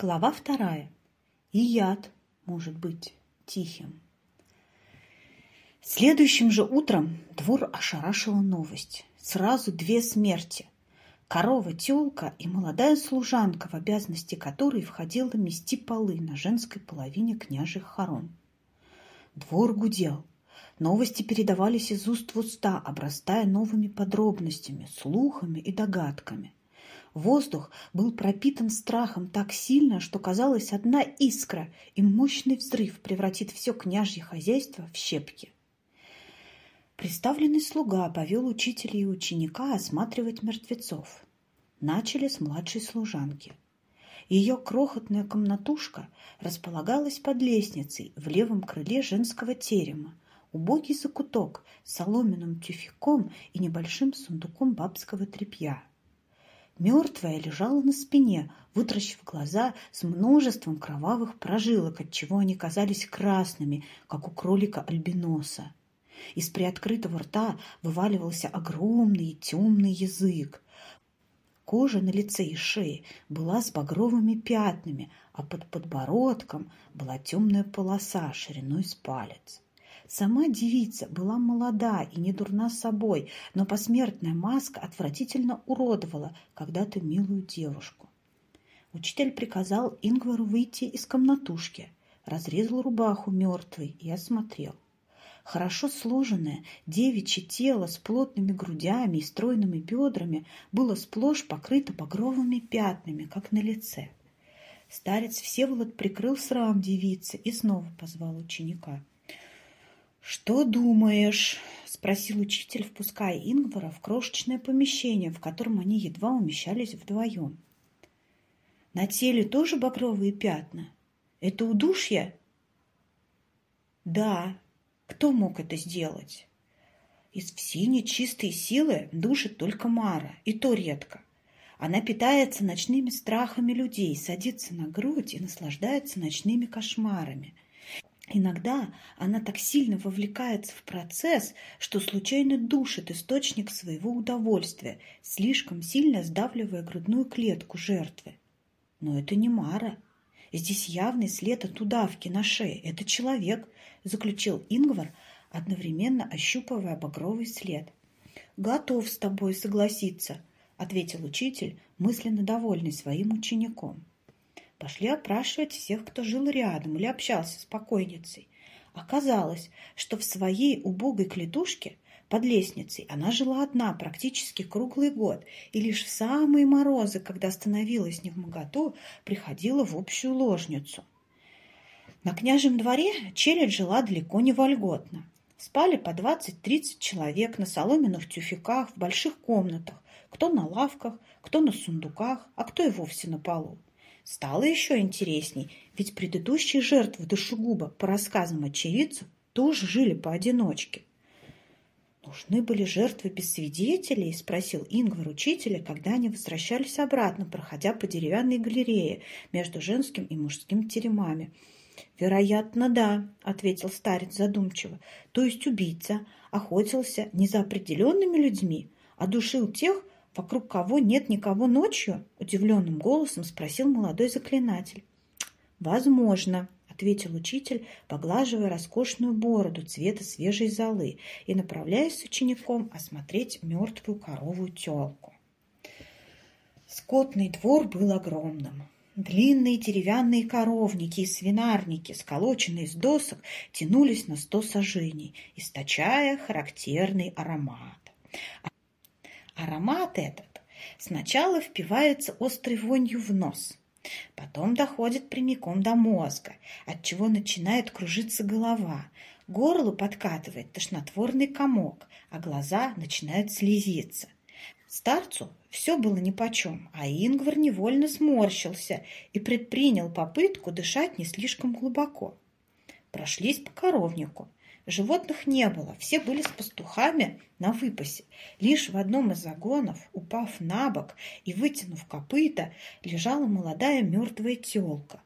Глава вторая. И яд может быть тихим. Следующим же утром двор ошарашила новость. Сразу две смерти. Корова-тёлка и молодая служанка, в обязанности которой входила мести полы на женской половине княжих хорон. Двор гудел. Новости передавались из уст в уста, обрастая новыми подробностями, слухами и догадками. Воздух был пропитан страхом так сильно, что казалось, одна искра и мощный взрыв превратит все княжье хозяйство в щепки. Представленный слуга повел учителя и ученика осматривать мертвецов. Начали с младшей служанки. Ее крохотная комнатушка располагалась под лестницей в левом крыле женского терема, убогий закуток с соломенным тюфяком и небольшим сундуком бабского тряпья – Мертвая лежала на спине, вытращив глаза с множеством кровавых прожилок, отчего они казались красными, как у кролика-альбиноса. Из приоткрытого рта вываливался огромный темный язык. Кожа на лице и шее была с багровыми пятнами, а под подбородком была темная полоса шириной с палец. Сама девица была молода и не дурна собой, но посмертная маска отвратительно уродовала когда-то милую девушку. Учитель приказал Ингвару выйти из комнатушки, разрезал рубаху мертвой и осмотрел. Хорошо сложенное девичье тело с плотными грудями и стройными бедрами было сплошь покрыто багровыми пятнами, как на лице. Старец Всеволод прикрыл срам девицы и снова позвал ученика. «Что думаешь?» – спросил учитель, впуская Ингвара в крошечное помещение, в котором они едва умещались вдвоем. «На теле тоже багровые пятна? Это удушье?» «Да. Кто мог это сделать?» «Из всей нечистой силы душит только Мара, и то редко. Она питается ночными страхами людей, садится на грудь и наслаждается ночными кошмарами – Иногда она так сильно вовлекается в процесс, что случайно душит источник своего удовольствия, слишком сильно сдавливая грудную клетку жертвы. Но это не Мара. Здесь явный след от удавки на шее. Это человек, заключил Ингвар, одновременно ощупывая багровый след. «Готов с тобой согласиться», — ответил учитель, мысленно довольный своим учеником. Пошли опрашивать всех, кто жил рядом или общался с покойницей. Оказалось, что в своей убогой клетушке под лестницей она жила одна практически круглый год, и лишь в самые морозы, когда становилась невмоготу, приходила в общую ложницу. На княжем дворе челядь жила далеко не вольготно. Спали по 20-30 человек на соломенных тюфяках в больших комнатах, кто на лавках, кто на сундуках, а кто и вовсе на полу. Стало еще интересней, ведь предыдущие жертвы душегуба, по рассказам очевидцев, тоже жили поодиночке. «Нужны были жертвы без свидетелей?» – спросил Ингвар учителя, когда они возвращались обратно, проходя по деревянной галерее между женским и мужским теремами. «Вероятно, да», – ответил старец задумчиво. «То есть убийца охотился не за определенными людьми, а душил тех, вокруг кого нет никого ночью?» – удивленным голосом спросил молодой заклинатель. «Возможно», – ответил учитель, поглаживая роскошную бороду цвета свежей золы и направляясь с учеником осмотреть мертвую коровую телку. Скотный двор был огромным. Длинные деревянные коровники и свинарники, сколоченные из досок, тянулись на сто сажений, источая характерный аромат. Аромат этот сначала впивается острой вонью в нос, потом доходит прямиком до мозга, от чего начинает кружиться голова, горло подкатывает тошнотворный комок, а глаза начинают слезиться. Старцу все было нипочем, а Ингвар невольно сморщился и предпринял попытку дышать не слишком глубоко. Прошлись по коровнику – Животных не было, все были с пастухами на выпасе. Лишь в одном из загонов, упав на бок и вытянув копыта, лежала молодая мертвая телка.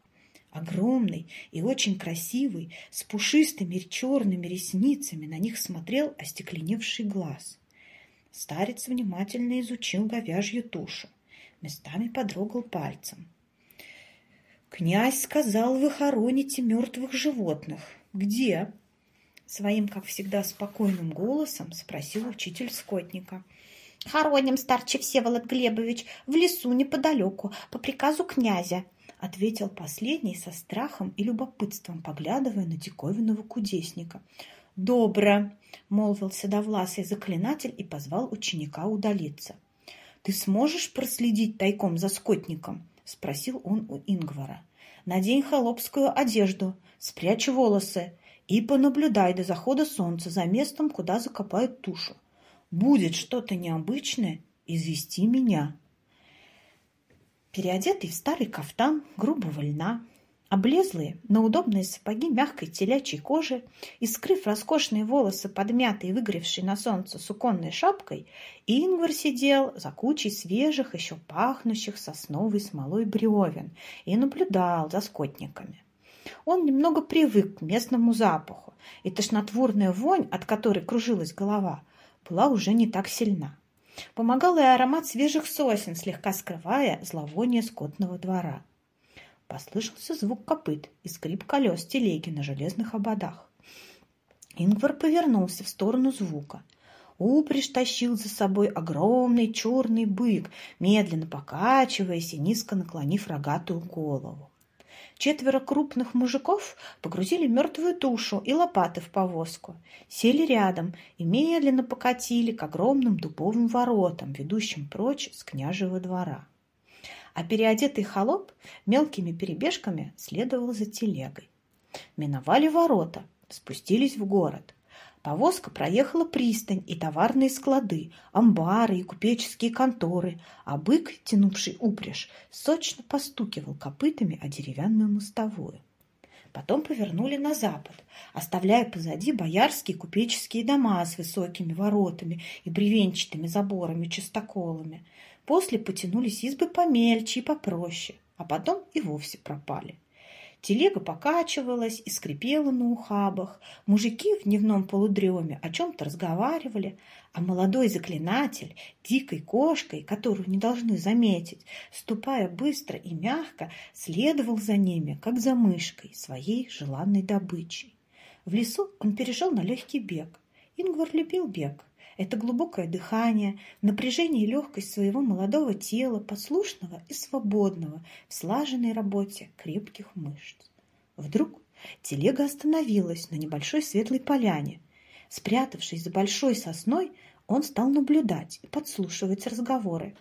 Огромный и очень красивый, с пушистыми черными ресницами на них смотрел остекленевший глаз. Старец внимательно изучил говяжью тушу, местами подрогал пальцем. «Князь сказал, вы хороните мертвых животных. Где?» Своим, как всегда, спокойным голосом спросил учитель скотника. «Хороним, старче Всеволод Глебович, в лесу неподалеку, по приказу князя», ответил последний со страхом и любопытством, поглядывая на диковинного кудесника. «Добро!» — молвил седовласый заклинатель и позвал ученика удалиться. «Ты сможешь проследить тайком за скотником?» — спросил он у Ингвара. «Надень холопскую одежду, спрячь волосы и понаблюдай до захода солнца за местом, куда закопают тушу. Будет что-то необычное, извести меня». Переодетый в старый кафтан грубого льна, Облезлые, но удобные сапоги мягкой телячьей кожи и, скрыв роскошные волосы, подмятые и выгоревшие на солнце суконной шапкой, Ингвар сидел за кучей свежих, еще пахнущих сосновой смолой бревен и наблюдал за скотниками. Он немного привык к местному запаху, и тошнотворная вонь, от которой кружилась голова, была уже не так сильна. Помогал и аромат свежих сосен, слегка скрывая зловоние скотного двора. Послышался звук копыт и скрип колес телеги на железных ободах. Ингвар повернулся в сторону звука. Упряжь тащил за собой огромный черный бык, медленно покачиваясь и низко наклонив рогатую голову. Четверо крупных мужиков погрузили мертвую тушу и лопаты в повозку, сели рядом и медленно покатили к огромным дубовым воротам, ведущим прочь с княжего двора а переодетый холоп мелкими перебежками следовал за телегой. Миновали ворота, спустились в город. Повозка проехала пристань и товарные склады, амбары и купеческие конторы, а бык, тянувший упряжь, сочно постукивал копытами о деревянную мостовую. Потом повернули на запад, оставляя позади боярские купеческие дома с высокими воротами и бревенчатыми заборами-частоколами, После потянулись избы помельче и попроще, а потом и вовсе пропали. Телега покачивалась и скрипела на ухабах. Мужики в дневном полудреме о чем-то разговаривали, а молодой заклинатель, дикой кошкой, которую не должны заметить, ступая быстро и мягко, следовал за ними, как за мышкой, своей желанной добычей. В лесу он перешел на легкий бег. Ингвар любил бег, это глубокое дыхание, напряжение и легкость своего молодого тела, послушного и свободного в слаженной работе крепких мышц. Вдруг телега остановилась на небольшой светлой поляне. Спрятавшись за большой сосной, он стал наблюдать и подслушивать разговоры.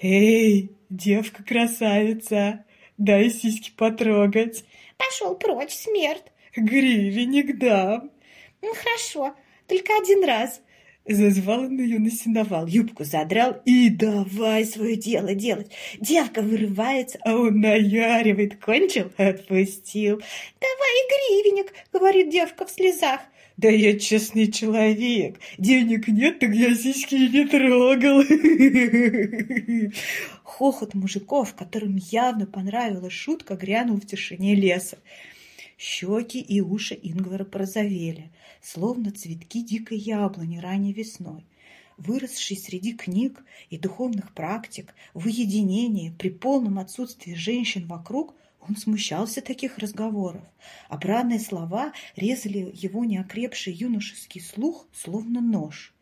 «Эй, девка-красавица, дай сиськи потрогать!» «Пошел прочь, смерть!» «Гривенник дам!» «Ну, хорошо, только один раз. Зазвал он ее на сеновал, юбку задрал и давай свое дело делать. Девка вырывается, а он наяривает. Кончил, отпустил. «Давай гривенник», — говорит девка в слезах. Да я честный человек. Денег нет, так я сиськи не трогал. Хохот мужиков, которым явно понравилась шутка, грянул в тишине леса. Щеки и уши Ингвара порозовели, словно цветки дикой яблони ранней весной. Выросший среди книг и духовных практик, в уединении, при полном отсутствии женщин вокруг, он смущался таких разговоров, бранные слова резали его неокрепший юношеский слух, словно нож.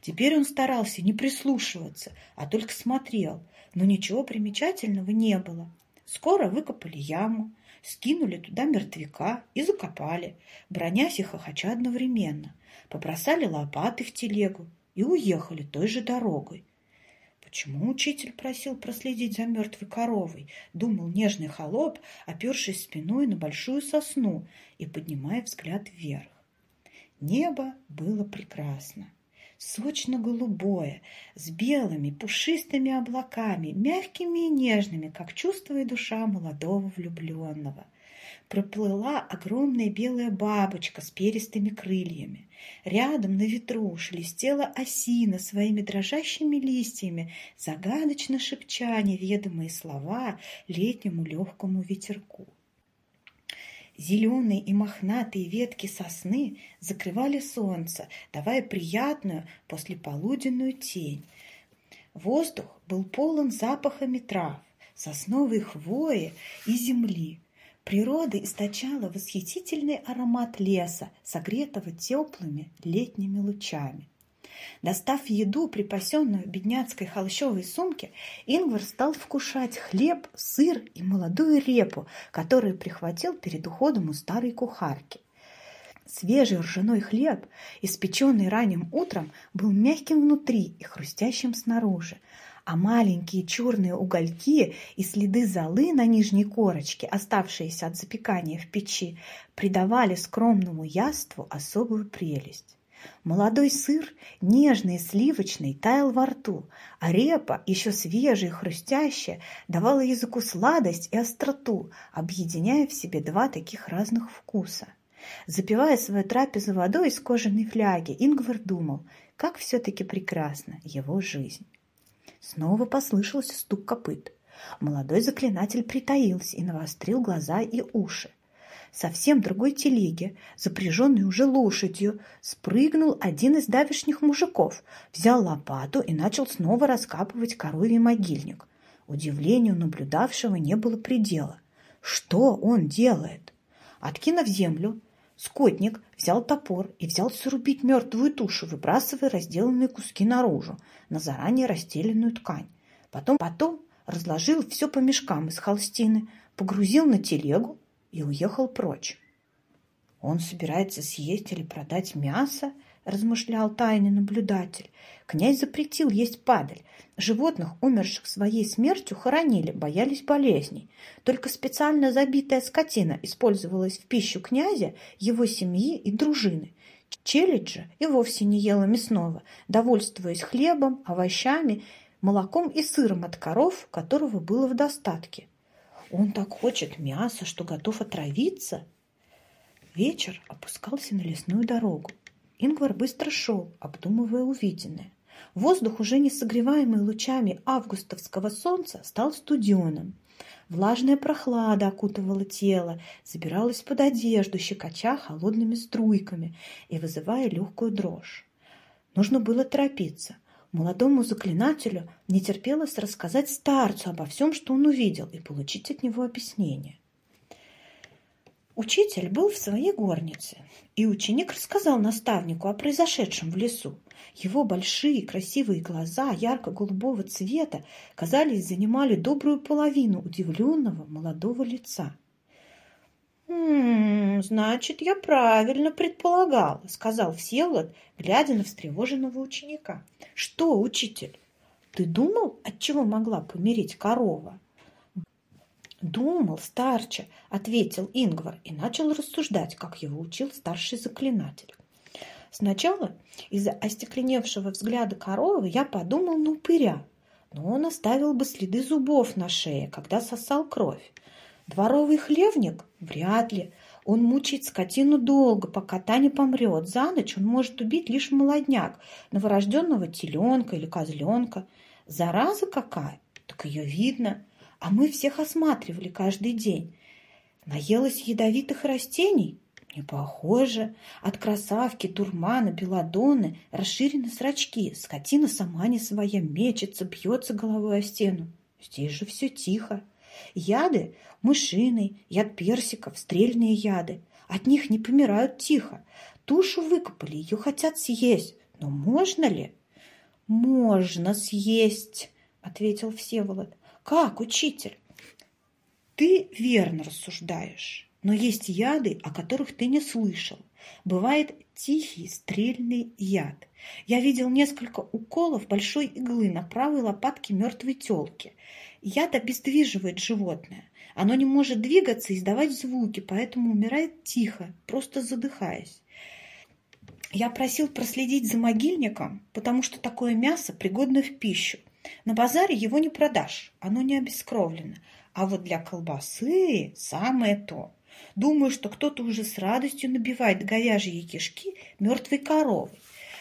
Теперь он старался не прислушиваться, а только смотрел, но ничего примечательного не было. Скоро выкопали яму, скинули туда мертвяка и закопали, бронясь и хохоча одновременно, побросали лопаты в телегу и уехали той же дорогой. Почему учитель просил проследить за мертвой коровой? Думал нежный холоп, опершись спиной на большую сосну и поднимая взгляд вверх. Небо было прекрасно сочно-голубое, с белыми пушистыми облаками, мягкими и нежными, как чувствует душа молодого влюбленного. Проплыла огромная белая бабочка с перистыми крыльями. Рядом на ветру шелестела осина своими дрожащими листьями, загадочно шепча неведомые слова летнему легкому ветерку. Зеленые и мохнатые ветки сосны закрывали солнце, давая приятную послеполуденную тень. Воздух был полон запахами трав, сосновой хвои и земли. Природа источала восхитительный аромат леса, согретого теплыми летними лучами. Достав еду, припасенную в бедняцкой холщовой сумке, Ингвар стал вкушать хлеб, сыр и молодую репу, которую прихватил перед уходом у старой кухарки. Свежий ржаной хлеб, испеченный ранним утром, был мягким внутри и хрустящим снаружи, а маленькие черные угольки и следы золы на нижней корочке, оставшиеся от запекания в печи, придавали скромному яству особую прелесть. Молодой сыр, нежный и сливочный, таял во рту, а репа, еще свежая и хрустящая, давала языку сладость и остроту, объединяя в себе два таких разных вкуса. Запивая свою трапезу водой из кожаной фляги, Ингвар думал, как все-таки прекрасна его жизнь. Снова послышался стук копыт. Молодой заклинатель притаился и навострил глаза и уши. Совсем другой телеге, запряженной уже лошадью, спрыгнул один из давешних мужиков, взял лопату и начал снова раскапывать коровий могильник. Удивлению наблюдавшего не было предела. Что он делает? Откинув землю, Скотник взял топор и взялся рубить мертвую тушу, выбрасывая разделанные куски наружу, на заранее расстеленную ткань. Потом, потом разложил все по мешкам из холстины, погрузил на телегу и уехал прочь. Он собирается съесть или продать мясо, размышлял тайный наблюдатель. Князь запретил есть падаль. Животных, умерших своей смертью, хоронили, боялись болезней. Только специально забитая скотина использовалась в пищу князя, его семьи и дружины. Челядь же и вовсе не ела мясного, довольствуясь хлебом, овощами, молоком и сыром от коров, которого было в достатке. Он так хочет мяса, что готов отравиться. Вечер опускался на лесную дорогу. Ингвар быстро шел, обдумывая увиденное. Воздух, уже не согреваемый лучами августовского солнца, стал студеным. Влажная прохлада окутывала тело, забиралась под одежду, щекоча холодными струйками и вызывая легкую дрожь. Нужно было торопиться. Молодому заклинателю не терпелось рассказать старцу обо всем, что он увидел, и получить от него объяснение. Учитель был в своей горнице, и ученик рассказал наставнику о произошедшем в лесу. Его большие красивые глаза ярко-голубого цвета, казались, занимали добрую половину удивленного молодого лица. «М -м, «Значит, я правильно предполагал», — сказал Всеволод, глядя на встревоженного ученика. «Что, учитель, ты думал, от чего могла помереть корова?» «Думал, старче», — ответил Ингвар и начал рассуждать, как его учил старший заклинатель. Сначала из-за остекленевшего взгляда коровы я подумал на упыря, но он оставил бы следы зубов на шее, когда сосал кровь. Дворовый хлевник? Вряд ли. Он мучает скотину долго, пока та не помрет. За ночь он может убить лишь молодняк, новорожденного теленка или козленка. Зараза какая? Так ее видно а мы всех осматривали каждый день. Наелась ядовитых растений? Не похоже. От красавки, турмана, белладонны расширены зрачки. Скотина сама не своя, мечется, бьется головой о стену. Здесь же все тихо. Яды – мышиный, яд персиков, стрельные яды. От них не помирают тихо. Тушу выкопали, ее хотят съесть. Но можно ли? Можно съесть, ответил Всеволод. Как, учитель? Ты верно рассуждаешь, но есть яды, о которых ты не слышал. Бывает тихий стрельный яд. Я видел несколько уколов большой иглы на правой лопатке мертвой телки. Яд обездвиживает животное. Оно не может двигаться и издавать звуки, поэтому умирает тихо, просто задыхаясь. Я просил проследить за могильником, потому что такое мясо пригодно в пищу. На базаре его не продашь, оно не обескровлено. А вот для колбасы самое то. Думаю, что кто-то уже с радостью набивает говяжьи кишки мертвой коровой.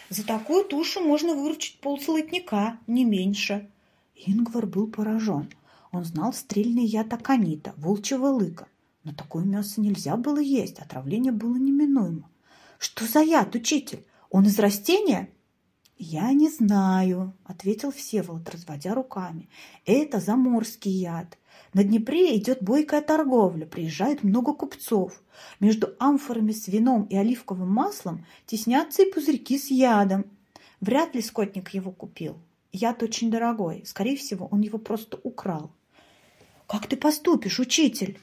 За такую тушу можно выручить ползолотника, не меньше. Ингвар был поражен. Он знал стрельный яд аконита, волчьего лыка. Но такое мясо нельзя было есть, отравление было неминуемо. Что за яд, учитель? Он из растения? «Я не знаю», — ответил Всеволод, разводя руками. «Это заморский яд. На Днепре идет бойкая торговля, приезжает много купцов. Между амфорами с вином и оливковым маслом теснятся и пузырьки с ядом. Вряд ли скотник его купил. Яд очень дорогой. Скорее всего, он его просто украл. «Как ты поступишь, учитель?»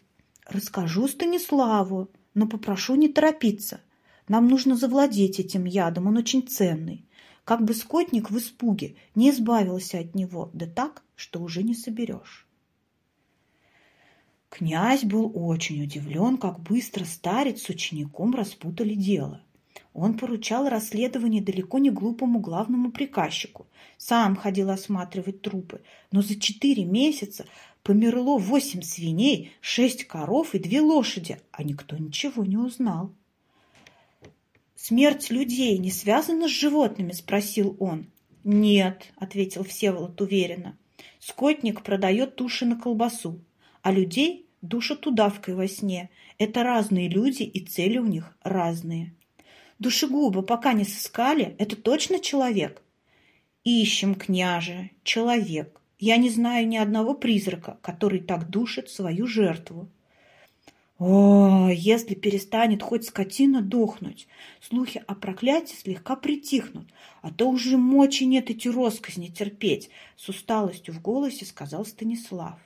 «Расскажу Станиславу, но попрошу не торопиться. Нам нужно завладеть этим ядом, он очень ценный. Как бы скотник в испуге не избавился от него, да так, что уже не соберешь». Князь был очень удивлен, как быстро старец с учеником распутали дело. Он поручал расследование далеко не глупому главному приказчику. Сам ходил осматривать трупы, но за четыре месяца померло восемь свиней, шесть коров и две лошади, а никто ничего не узнал. «Смерть людей не связана с животными?» – спросил он. «Нет», – ответил Всеволод уверенно. «Скотник продает туши на колбасу а людей душат удавкой во сне. Это разные люди, и цели у них разные. Душегуба пока не сыскали, это точно человек? Ищем, княже, человек. Я не знаю ни одного призрака, который так душит свою жертву. О, если перестанет хоть скотина дохнуть, слухи о проклятии слегка притихнут, а то уже мочи нет эти росказни терпеть, с усталостью в голосе сказал Станислав.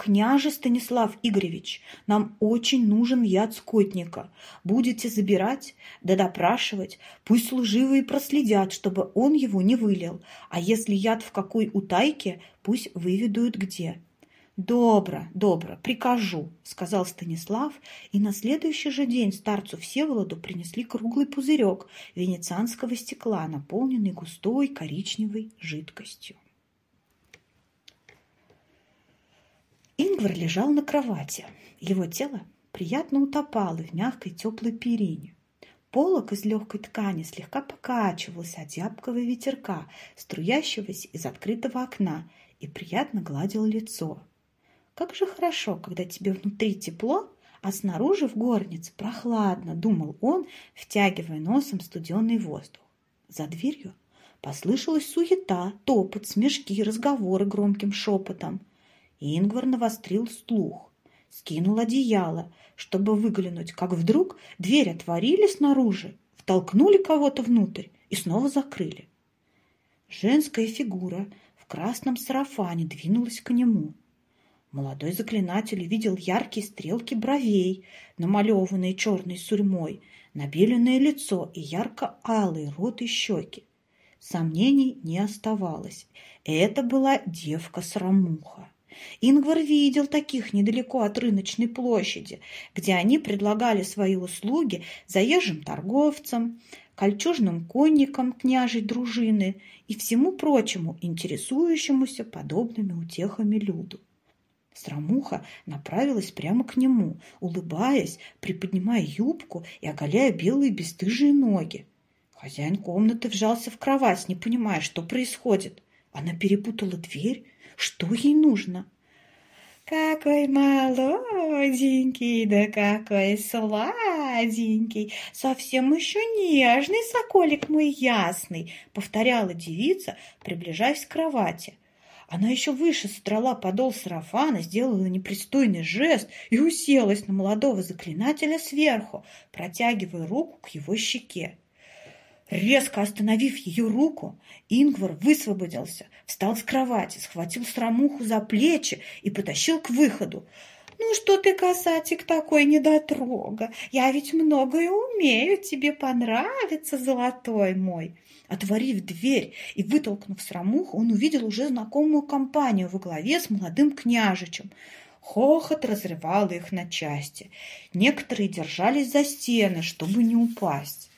«Княже Станислав Игоревич, нам очень нужен яд скотника. Будете забирать, да допрашивать. Пусть служивые проследят, чтобы он его не вылил. А если яд в какой утайке, пусть выведают где». «Добро, добро, прикажу», — сказал Станислав, и на следующий же день старцу Всеволоду принесли круглый пузырек венецианского стекла, наполненный густой коричневой жидкостью. Ингвар лежал на кровати. Его тело приятно утопало в мягкой теплой перине. Полок из легкой ткани слегка покачивался от зябкого ветерка, струящегося из открытого окна, и приятно гладил лицо. Как же хорошо, когда тебе внутри тепло, а снаружи в горнице прохладно, думал он, втягивая носом студеный воздух. За дверью послышалась суета, топот, смешки, разговоры громким шепотом. Ингвар навострил слух, скинул одеяло, чтобы выглянуть, как вдруг дверь отворили снаружи, втолкнули кого-то внутрь и снова закрыли. Женская фигура в красном сарафане двинулась к нему. Молодой заклинатель видел яркие стрелки бровей, намалеванные черной сурьмой, набеленное лицо и ярко-алый рот и щеки. Сомнений не оставалось. Это была девка-срамуха. Ингвар видел таких недалеко от рыночной площади, где они предлагали свои услуги заезжим торговцам, кольчужным конникам княжей дружины и всему прочему, интересующемуся подобными утехами люду. Стромуха направилась прямо к нему, улыбаясь, приподнимая юбку и оголяя белые бесстыжие ноги. Хозяин комнаты вжался в кровать, не понимая, что происходит. Она перепутала дверь, что ей нужно? Какой молоденький, да какой сладенький, совсем еще нежный соколик мой ясный, повторяла девица, приближаясь к кровати. Она еще выше содрала подол сарафана, сделала непристойный жест и уселась на молодого заклинателя сверху, протягивая руку к его щеке. Резко остановив ее руку, Ингвар высвободился, встал с кровати, схватил Стромуху за плечи и потащил к выходу. «Ну что ты, касатик, такой недотрога? Я ведь многое умею, тебе понравится, золотой мой!» Отворив дверь и вытолкнув Срамуху, он увидел уже знакомую компанию во главе с молодым княжичем. Хохот разрывал их на части. Некоторые держались за стены, чтобы не упасть.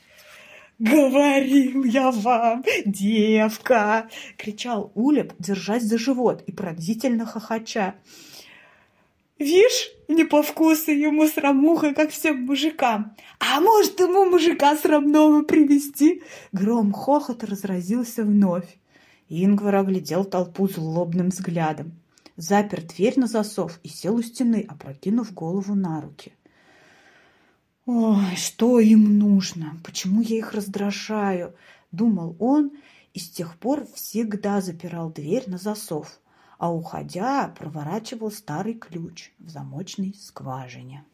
«Говорил я вам, девка!» — кричал Улеп, держась за живот и пронзительно хохоча. «Вишь, не по вкусу ему срамуха, как всем мужикам. А может, ему мужика срамного привести? Гром хохот разразился вновь. Ингвар оглядел толпу злобным взглядом. Запер дверь на засов и сел у стены, опрокинув голову на руки. Ой, что им нужно? Почему я их раздражаю? Думал он и с тех пор всегда запирал дверь на засов, а уходя проворачивал старый ключ в замочной скважине.